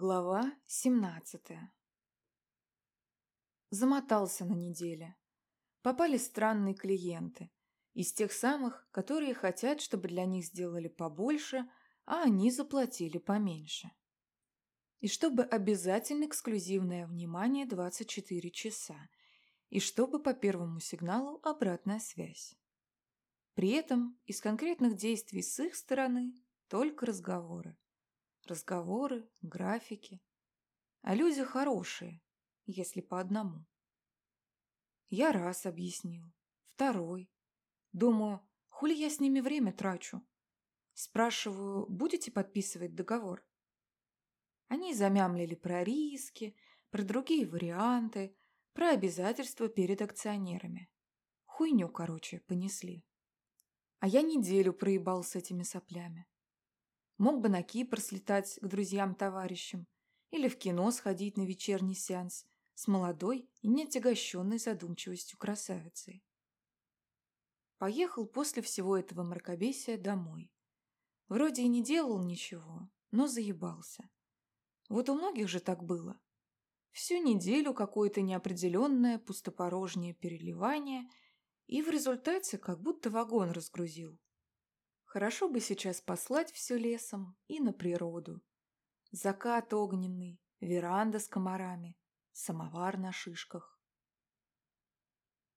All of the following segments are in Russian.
Глава 17 Замотался на неделе. Попали странные клиенты. Из тех самых, которые хотят, чтобы для них сделали побольше, а они заплатили поменьше. И чтобы обязательно эксклюзивное внимание 24 часа. И чтобы по первому сигналу обратная связь. При этом из конкретных действий с их стороны только разговоры. Разговоры, графики. А люди хорошие, если по одному. Я раз объяснил, второй. Думаю, хули я с ними время трачу? Спрашиваю, будете подписывать договор? Они замямлили про риски, про другие варианты, про обязательства перед акционерами. Хуйню, короче, понесли. А я неделю проебал с этими соплями. Мог бы на Кипр слетать к друзьям-товарищам или в кино сходить на вечерний сеанс с молодой и неотягощенной задумчивостью красавицей. Поехал после всего этого мракобесия домой. Вроде и не делал ничего, но заебался. Вот у многих же так было. Всю неделю какое-то неопределенное пустопорожнее переливание и в результате как будто вагон разгрузил. Хорошо бы сейчас послать все лесом и на природу. Закат огненный, веранда с комарами, самовар на шишках.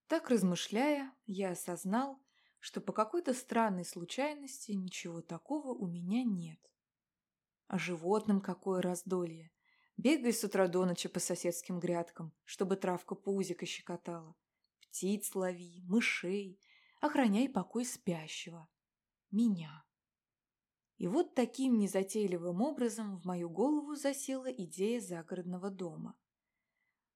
Так размышляя, я осознал, что по какой-то странной случайности ничего такого у меня нет. А животным какое раздолье. Бегай с утра до ночи по соседским грядкам, чтобы травка пузика щекотала. Птиц лови, мышей, охраняй покой спящего меня. И вот таким незатейливым образом в мою голову засела идея загородного дома.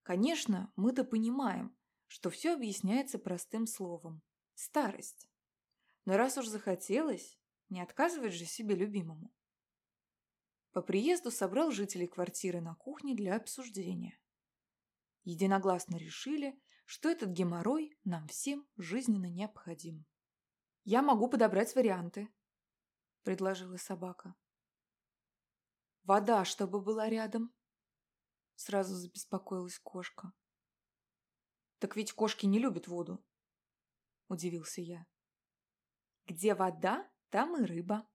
Конечно, мы-то понимаем, что все объясняется простым словом – старость. Но раз уж захотелось, не отказывать же себе любимому. По приезду собрал жителей квартиры на кухне для обсуждения. Единогласно решили, что этот геморрой нам всем жизненно необходим. «Я могу подобрать варианты», — предложила собака. «Вода, чтобы была рядом», — сразу забеспокоилась кошка. «Так ведь кошки не любят воду», — удивился я. «Где вода, там и рыба».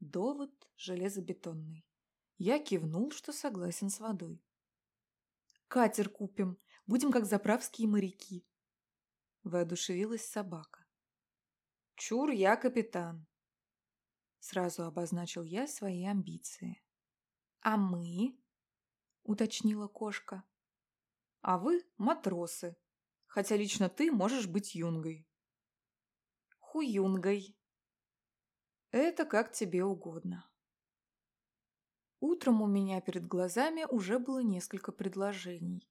Довод железобетонный. Я кивнул, что согласен с водой. «Катер купим, будем как заправские моряки», — воодушевилась собака. Чур, я капитан. Сразу обозначил я свои амбиции. А мы? Уточнила кошка. А вы матросы. Хотя лично ты можешь быть юнгой. Хуюнгой. Это как тебе угодно. Утром у меня перед глазами уже было несколько предложений.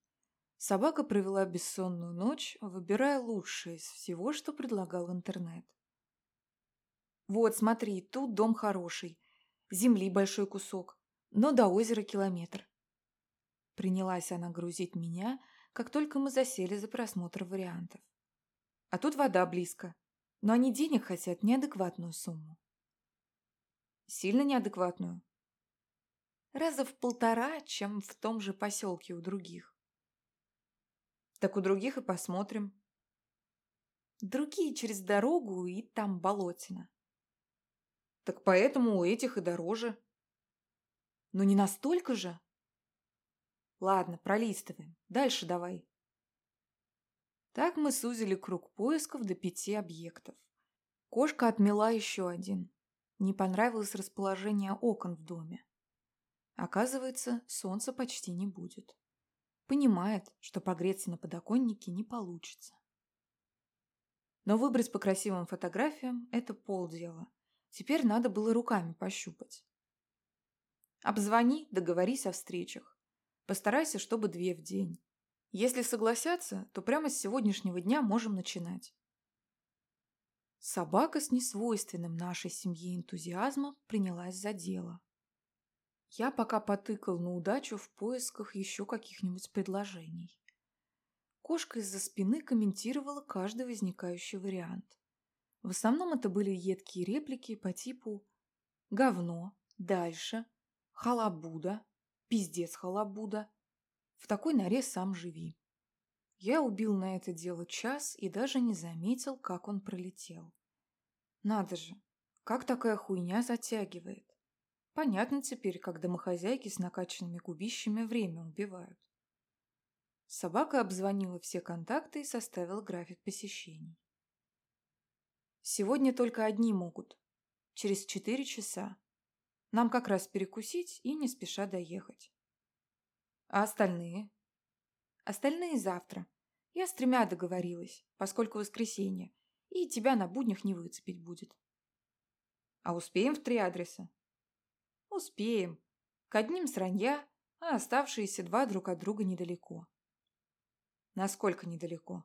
Собака провела бессонную ночь, выбирая лучшее из всего, что предлагал интернет. Вот, смотри, тут дом хороший. Земли большой кусок, но до озера километр. Принялась она грузить меня, как только мы засели за просмотр вариантов. А тут вода близко, но они денег хотят неадекватную сумму. Сильно неадекватную? Раза в полтора, чем в том же поселке у других. Так у других и посмотрим. Другие через дорогу и там болотина. Так поэтому у этих и дороже. Но не настолько же. Ладно, пролистываем. Дальше давай. Так мы сузили круг поисков до пяти объектов. Кошка отмела еще один. Не понравилось расположение окон в доме. Оказывается, солнца почти не будет. Понимает, что погреться на подоконнике не получится. Но выбрать по красивым фотографиям – это полдела. Теперь надо было руками пощупать. Обзвони, договорись о встречах. Постарайся, чтобы две в день. Если согласятся, то прямо с сегодняшнего дня можем начинать. Собака с несвойственным нашей семье энтузиазмом принялась за дело. Я пока потыкал на удачу в поисках еще каких-нибудь предложений. Кошка из-за спины комментировала каждый возникающий вариант. В основном это были едкие реплики по типу «говно», «дальше», Халабуда. Пиздец халабуда. В такой норе сам живи. Я убил на это дело час и даже не заметил, как он пролетел. Надо же, как такая хуйня затягивает. Понятно теперь, как домохозяйки с накачанными губищами время убивают. Собака обзвонила все контакты и составила график посещений. Сегодня только одни могут. Через четыре часа. Нам как раз перекусить и не спеша доехать. А остальные? Остальные завтра. Я с тремя договорилась, поскольку воскресенье, и тебя на буднях не выцепить будет. А успеем в три адреса? Успеем. К одним сранья, а оставшиеся два друг от друга недалеко. Насколько недалеко?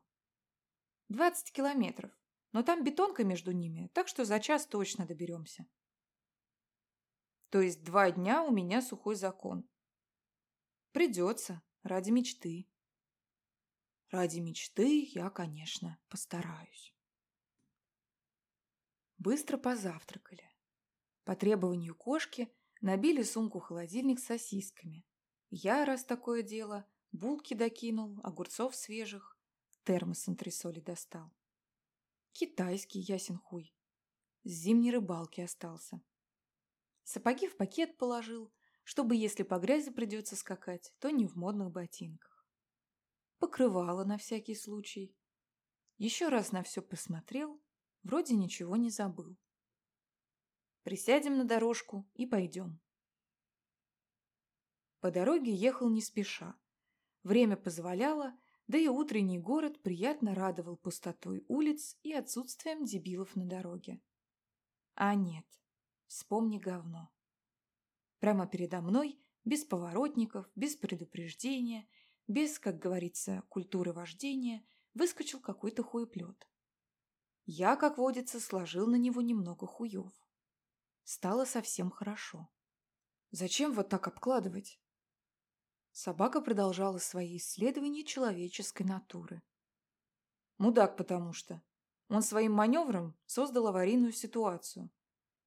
Двадцать километров. Но там бетонка между ними, так что за час точно доберемся. То есть два дня у меня сухой закон. Придется, ради мечты. Ради мечты я, конечно, постараюсь. Быстро позавтракали. По требованию кошки набили сумку-холодильник с сосисками. Я, раз такое дело, булки докинул, огурцов свежих, термос антресоли достал. Китайский ясен хуй. С зимней рыбалки остался. Сапоги в пакет положил, чтобы, если по грязи придется скакать, то не в модных ботинках. Покрывало на всякий случай. Еще раз на все посмотрел, вроде ничего не забыл. Присядем на дорожку и пойдем. По дороге ехал не спеша. Время позволяло, да и утренний город приятно радовал пустотой улиц и отсутствием дебилов на дороге. А нет, вспомни говно. Прямо передо мной, без поворотников, без предупреждения, без, как говорится, культуры вождения, выскочил какой-то хуеплет. Я, как водится, сложил на него немного хуев. Стало совсем хорошо. Зачем вот так обкладывать? Собака продолжала свои исследования человеческой натуры. Мудак потому что. Он своим маневром создал аварийную ситуацию.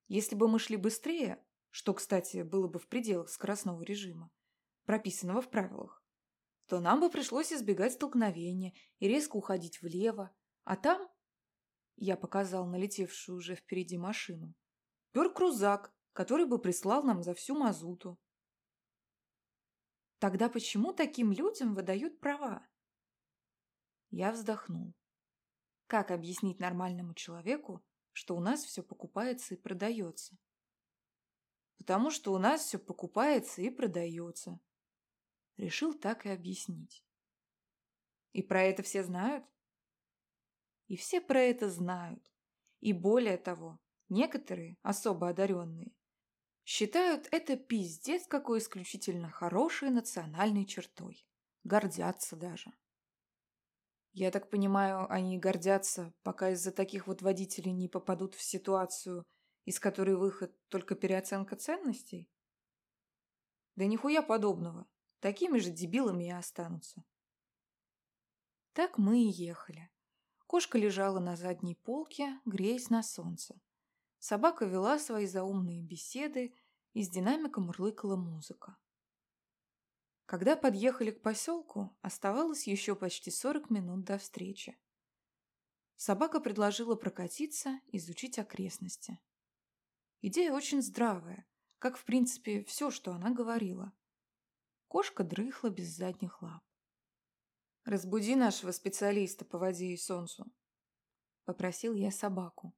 Если бы мы шли быстрее, что, кстати, было бы в пределах скоростного режима, прописанного в правилах, то нам бы пришлось избегать столкновения и резко уходить влево, а там, я показал налетевшую уже впереди машину, пер крузак, который бы прислал нам за всю мазуту. Тогда почему таким людям выдают права? Я вздохнул. Как объяснить нормальному человеку, что у нас все покупается и продается? Потому что у нас все покупается и продается. Решил так и объяснить. И про это все знают? И все про это знают. И более того, некоторые, особо одаренные, Считают это пиздец какой исключительно хорошей национальной чертой. Гордятся даже. Я так понимаю, они гордятся, пока из-за таких вот водителей не попадут в ситуацию, из которой выход только переоценка ценностей? Да нихуя подобного. Такими же дебилами и останутся. Так мы и ехали. Кошка лежала на задней полке, греясь на солнце. Собака вела свои заумные беседы, из динамика мурлыкала музыка. Когда подъехали к поселку, оставалось еще почти 40 минут до встречи. Собака предложила прокатиться, изучить окрестности. Идея очень здравая, как, в принципе, все, что она говорила. Кошка дрыхла без задних лап. «Разбуди нашего специалиста по воде и солнцу», — попросил я собаку.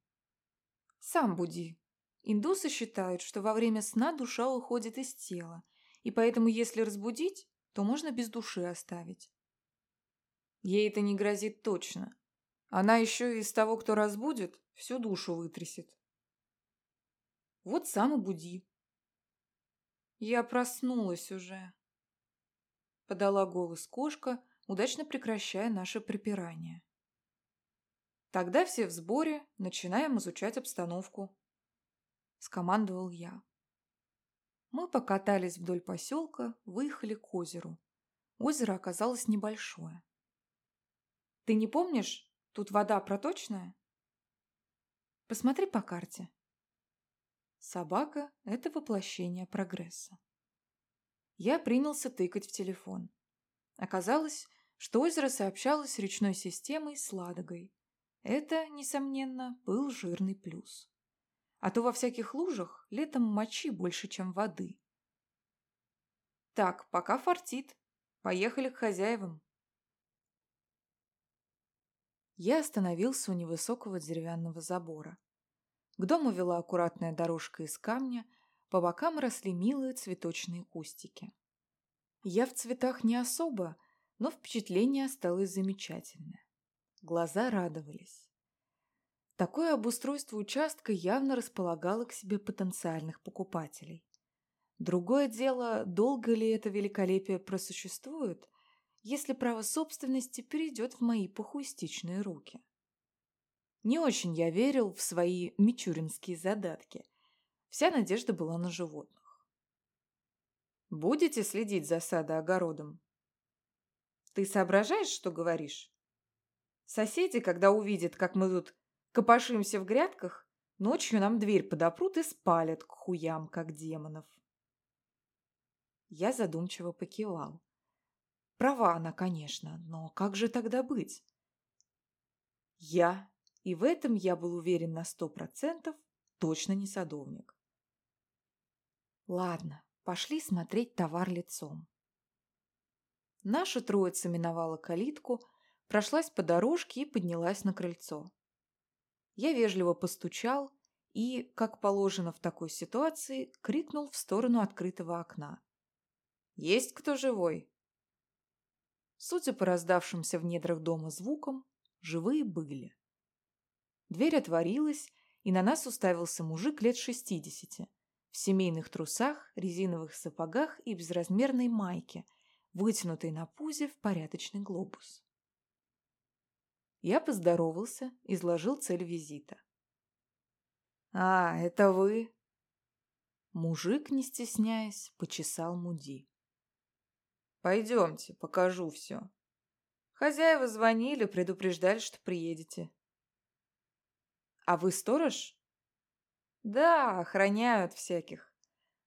Сам буди. Индусы считают, что во время сна душа уходит из тела, и поэтому если разбудить, то можно без души оставить. Ей это не грозит точно. Она еще из того, кто разбудит, всю душу вытрясет. Вот сам и буди. Я проснулась уже. Подала голос кошка, удачно прекращая наше припирание. Тогда все в сборе, начинаем изучать обстановку. Скомандовал я. Мы покатались вдоль поселка, выехали к озеру. Озеро оказалось небольшое. Ты не помнишь, тут вода проточная? Посмотри по карте. Собака – это воплощение прогресса. Я принялся тыкать в телефон. Оказалось, что озеро сообщалось с речной системой с Ладогой. Это, несомненно, был жирный плюс. А то во всяких лужах летом мочи больше, чем воды. Так, пока фартит. Поехали к хозяевам. Я остановился у невысокого деревянного забора. К дому вела аккуратная дорожка из камня, по бокам росли милые цветочные кустики. Я в цветах не особо, но впечатление осталось замечательное. Глаза радовались. Такое обустройство участка явно располагало к себе потенциальных покупателей. Другое дело, долго ли это великолепие просуществует, если право собственности перейдет в мои похуистичные руки. Не очень я верил в свои мичуринские задатки. Вся надежда была на животных. «Будете следить за садоогородом?» «Ты соображаешь, что говоришь?» «Соседи, когда увидят, как мы тут копошимся в грядках, ночью нам дверь подопрут и спалят к хуям, как демонов». Я задумчиво покивал. Права она, конечно, но как же тогда быть? Я и в этом я был уверен на сто процентов, точно не садовник. Ладно, пошли смотреть товар лицом. Наша троица миновала калитку, прошлась по дорожке и поднялась на крыльцо. Я вежливо постучал и, как положено в такой ситуации, крикнул в сторону открытого окна. «Есть кто живой?» Судя по раздавшимся в недрах дома звукам, живые были. Дверь отворилась, и на нас уставился мужик лет шестидесяти, в семейных трусах, резиновых сапогах и безразмерной майке, вытянутой на пузе в порядочный глобус. Я поздоровался, изложил цель визита. «А, это вы?» Мужик, не стесняясь, почесал Муди. «Пойдемте, покажу все. Хозяева звонили, предупреждали, что приедете. А вы сторож? Да, охраняют всяких.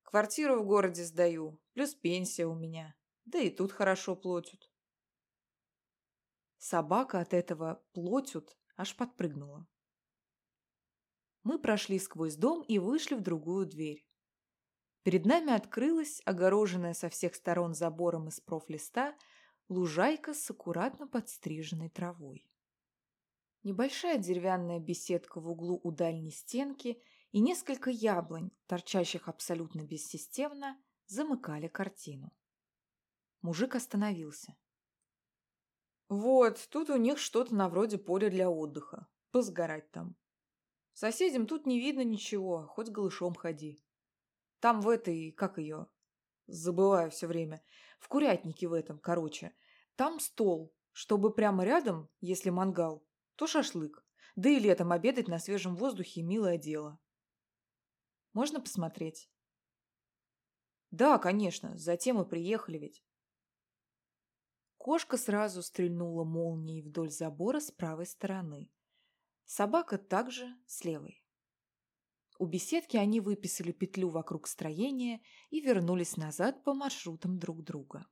Квартиру в городе сдаю, плюс пенсия у меня. Да и тут хорошо платят. Собака от этого платят аж подпрыгнула. Мы прошли сквозь дом и вышли в другую дверь. Перед нами открылась, огороженная со всех сторон забором из профлиста, лужайка с аккуратно подстриженной травой. Небольшая деревянная беседка в углу у дальней стенки и несколько яблонь, торчащих абсолютно бессистемно, замыкали картину. Мужик остановился. «Вот, тут у них что-то на вроде поля для отдыха. Позгорать там. Соседям тут не видно ничего, хоть голышом ходи. Там в этой, как ее, забываю все время, в курятнике в этом, короче. Там стол, чтобы прямо рядом, если мангал, то шашлык. Да и летом обедать на свежем воздухе – милое дело. Можно посмотреть? Да, конечно, затем и приехали ведь. Кошка сразу стрельнула молнией вдоль забора с правой стороны. Собака также с левой. У беседки они выписали петлю вокруг строения и вернулись назад по маршрутам друг друга.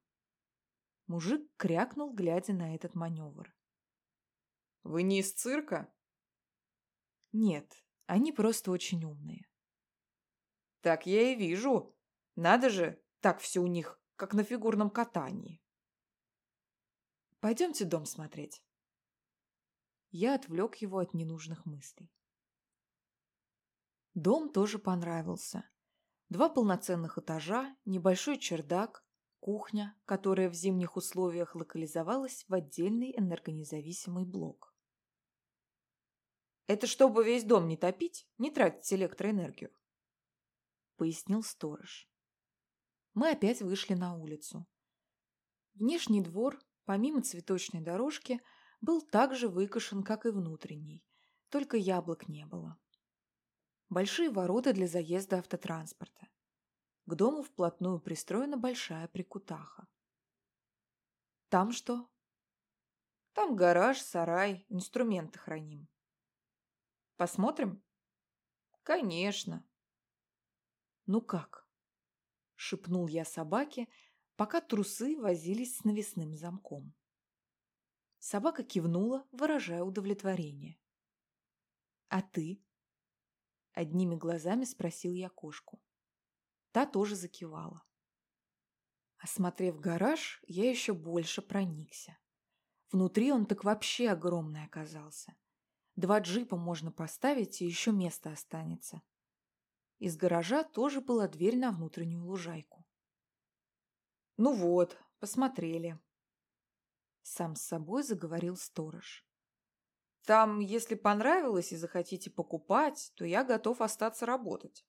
Мужик крякнул, глядя на этот маневр. Вы не из цирка? Нет, они просто очень умные. Так я и вижу. Надо же, так все у них, как на фигурном катании. Пойдемте дом смотреть. Я отвлек его от ненужных мыслей. Дом тоже понравился. Два полноценных этажа, небольшой чердак, кухня, которая в зимних условиях локализовалась в отдельный энергонезависимый блок. Это чтобы весь дом не топить, не тратить электроэнергию, пояснил сторож. Мы опять вышли на улицу. Внешний двор, помимо цветочной дорожки, был так же выкошен, как и внутренний, только яблок не было. Большие ворота для заезда автотранспорта. К дому вплотную пристроена большая прикутаха. Там что? Там гараж, сарай, инструменты храним. Посмотрим? Конечно. Ну как? Шепнул я собаке, пока трусы возились с навесным замком. Собака кивнула, выражая удовлетворение. «А ты?» Одними глазами спросил я кошку. Та тоже закивала. Осмотрев гараж, я еще больше проникся. Внутри он так вообще огромный оказался. Два джипа можно поставить, и еще место останется. Из гаража тоже была дверь на внутреннюю лужайку. «Ну вот, посмотрели», — сам с собой заговорил сторож. «Там, если понравилось и захотите покупать, то я готов остаться работать».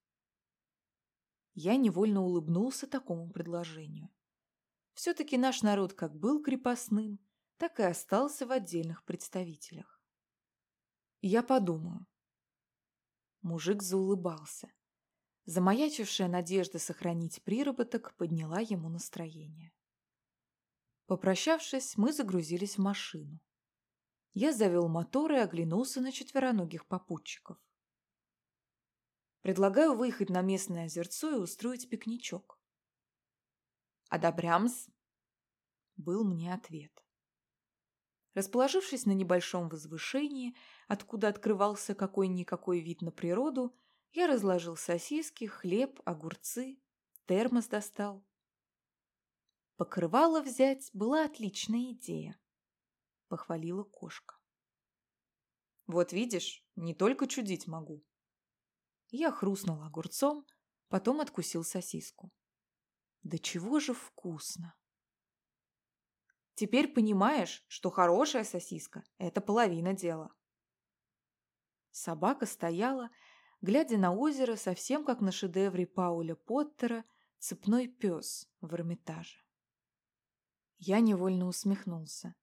Я невольно улыбнулся такому предложению. Все-таки наш народ как был крепостным, так и остался в отдельных представителях. Я подумаю. Мужик заулыбался. Замаячившая надежда сохранить приработок подняла ему настроение. Попрощавшись, мы загрузились в машину. Я завел мотор и оглянулся на четвероногих попутчиков. Предлагаю выехать на местное озерцо и устроить пикничок. «Одобрямс!» – был мне ответ. Расположившись на небольшом возвышении, откуда открывался какой-никакой вид на природу, я разложил сосиски, хлеб, огурцы, термос достал. Покрывало взять была отличная идея, похвалила кошка. Вот видишь, не только чудить могу. Я хрустнул огурцом, потом откусил сосиску. Да чего же вкусно! Теперь понимаешь, что хорошая сосиска – это половина дела. Собака стояла, глядя на озеро совсем как на шедевре Пауля Поттера «Цепной пес» в Эрмитаже. Я невольно усмехнулся.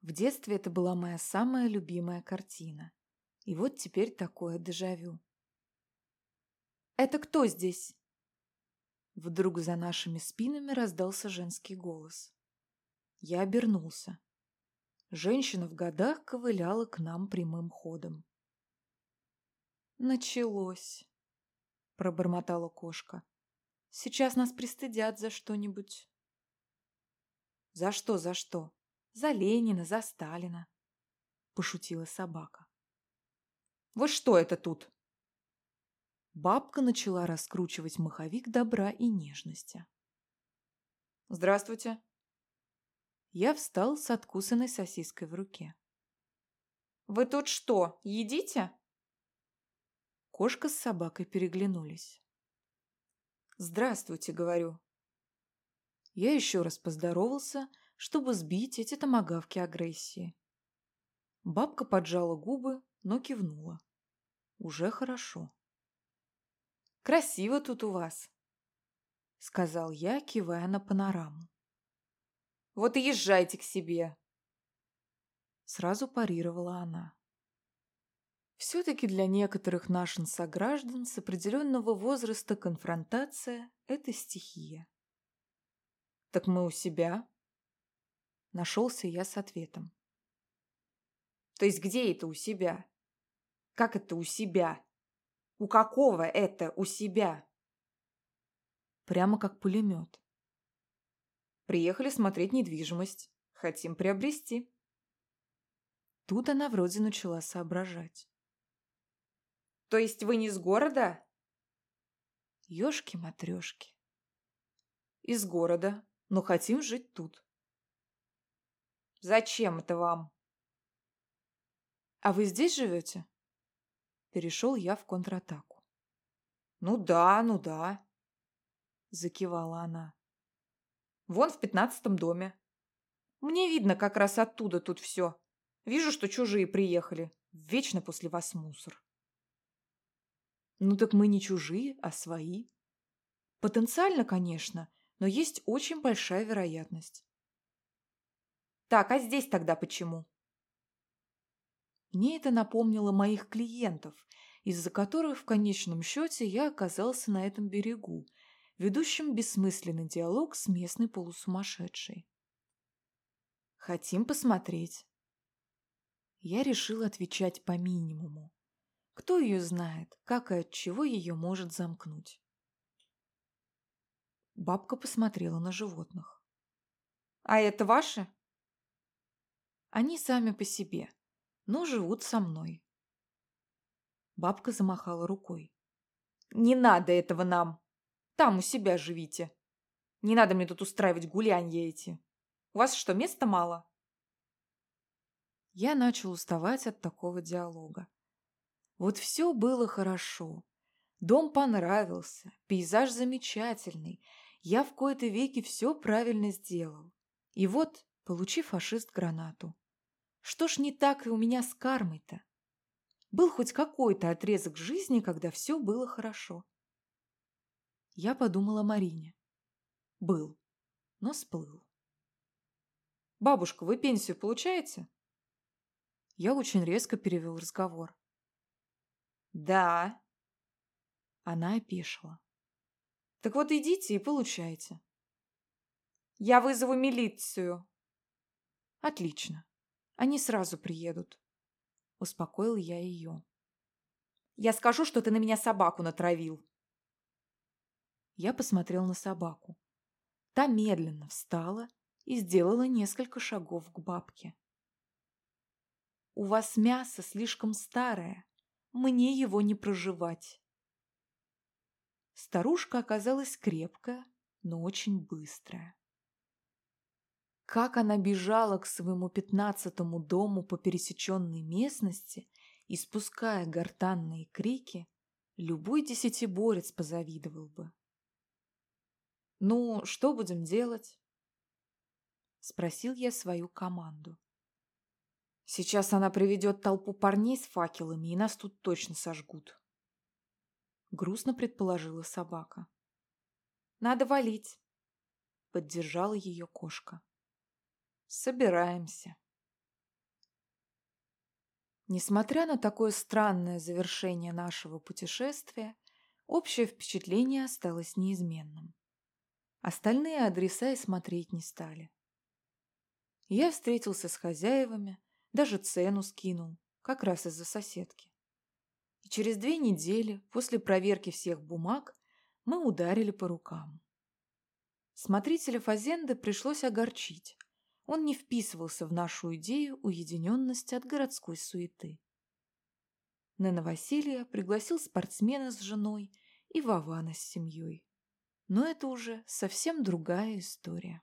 В детстве это была моя самая любимая картина. И вот теперь такое дежавю. «Это кто здесь?» Вдруг за нашими спинами раздался женский голос. Я обернулся. Женщина в годах ковыляла к нам прямым ходом. «Началось», — пробормотала кошка. «Сейчас нас пристыдят за что-нибудь». «За что, за что? За Ленина, за Сталина», — пошутила собака. «Вы что это тут?» Бабка начала раскручивать маховик добра и нежности. «Здравствуйте». Я встал с откусанной сосиской в руке. «Вы тут что, едите?» Кошка с собакой переглянулись. «Здравствуйте», — говорю. Я еще раз поздоровался, чтобы сбить эти томогавки агрессии. Бабка поджала губы, но кивнула. Уже хорошо. «Красиво тут у вас», — сказал я, кивая на панораму. «Вот и езжайте к себе», — сразу парировала она. Все-таки для некоторых наших сограждан с определенного возраста конфронтация – это стихия. «Так мы у себя?» Нашелся я с ответом. «То есть где это у себя? Как это у себя? У какого это у себя?» Прямо как пулемет. «Приехали смотреть недвижимость. Хотим приобрести». Тут она вроде начала соображать. То есть вы не из города? Ёшки-матрёшки. Из города, но хотим жить тут. Зачем это вам? А вы здесь живете? Перешел я в контратаку. Ну да, ну да. Закивала она. Вон в пятнадцатом доме. Мне видно как раз оттуда тут все. Вижу, что чужие приехали. Вечно после вас мусор. Ну так мы не чужие, а свои. Потенциально, конечно, но есть очень большая вероятность. Так, а здесь тогда почему? Мне это напомнило моих клиентов, из-за которых в конечном счете я оказался на этом берегу, ведущим бессмысленный диалог с местной полусумасшедшей. Хотим посмотреть. Я решил отвечать по минимуму. Кто ее знает, как и от чего ее может замкнуть? Бабка посмотрела на животных. А это ваши? Они сами по себе, но живут со мной. Бабка замахала рукой. Не надо этого нам. Там у себя живите. Не надо мне тут устраивать гулянья эти. У вас что, места мало? Я начал уставать от такого диалога. Вот все было хорошо. Дом понравился, пейзаж замечательный. Я в кои-то веки все правильно сделал. И вот, получи фашист гранату. Что ж не так и у меня с кармой-то? Был хоть какой-то отрезок жизни, когда все было хорошо. Я подумала о Марине. Был, но сплыл. «Бабушка, вы пенсию получаете?» Я очень резко перевел разговор. «Да». Она опешила. «Так вот идите и получайте». «Я вызову милицию». «Отлично. Они сразу приедут». Успокоил я ее. «Я скажу, что ты на меня собаку натравил». Я посмотрел на собаку. Та медленно встала и сделала несколько шагов к бабке. «У вас мясо слишком старое, мне его не проживать». Старушка оказалась крепкая, но очень быстрая. Как она бежала к своему пятнадцатому дому по пересеченной местности, испуская гортанные крики, любой десятиборец позавидовал бы. «Ну, что будем делать?» Спросил я свою команду. «Сейчас она приведет толпу парней с факелами, и нас тут точно сожгут». Грустно предположила собака. «Надо валить», — поддержала ее кошка. «Собираемся». Несмотря на такое странное завершение нашего путешествия, общее впечатление осталось неизменным. Остальные адреса и смотреть не стали. Я встретился с хозяевами, даже цену скинул, как раз из-за соседки. И через две недели, после проверки всех бумаг, мы ударили по рукам. Смотрителя Фазенды пришлось огорчить. Он не вписывался в нашу идею уединенности от городской суеты. Нена Василия пригласил спортсмена с женой и Вована с семьей. Но это уже совсем другая история.